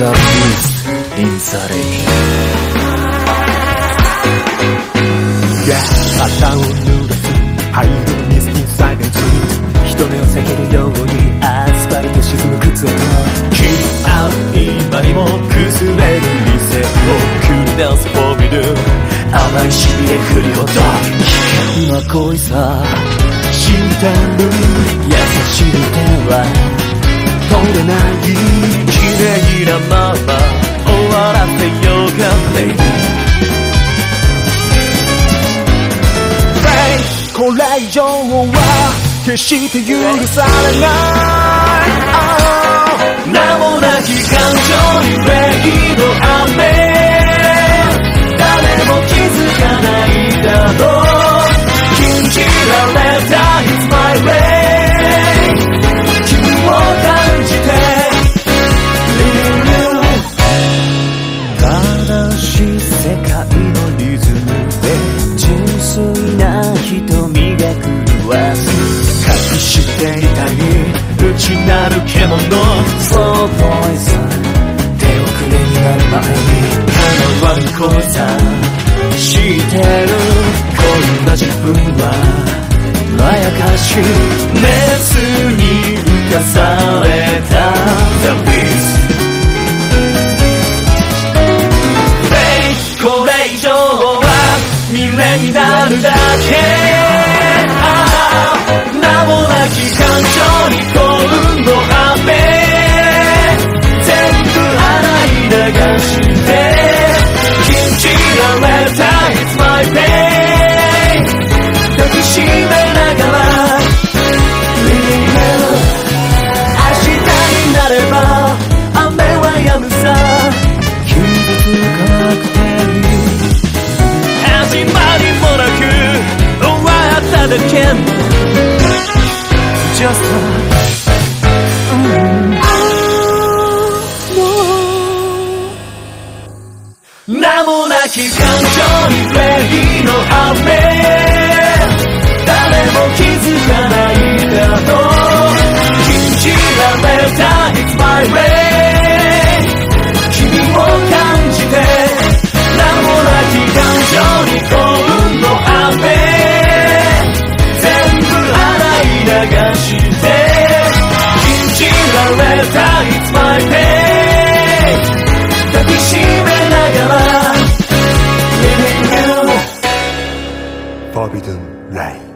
the beast in the rain 肩を濡らす灰色のミスティンサイレンツ人目を避けるようにアスファルト沈む靴音君合う今にも崩れる店を繰り出すフォーミル甘いしびれ降るほど危険な恋さ知ってる優しい。これ以上は決して許されない、純粋な瞳が狂わす隠していたい内なる獣 Slow poison 手遅れになる前に叶わぬ恋さ知ってるこんな自分はまやかし熱に浮かされた。未練になるだけ Just a、名もなき感情にレイられた It's my pain 抱きしめながら Living you Forbidden Light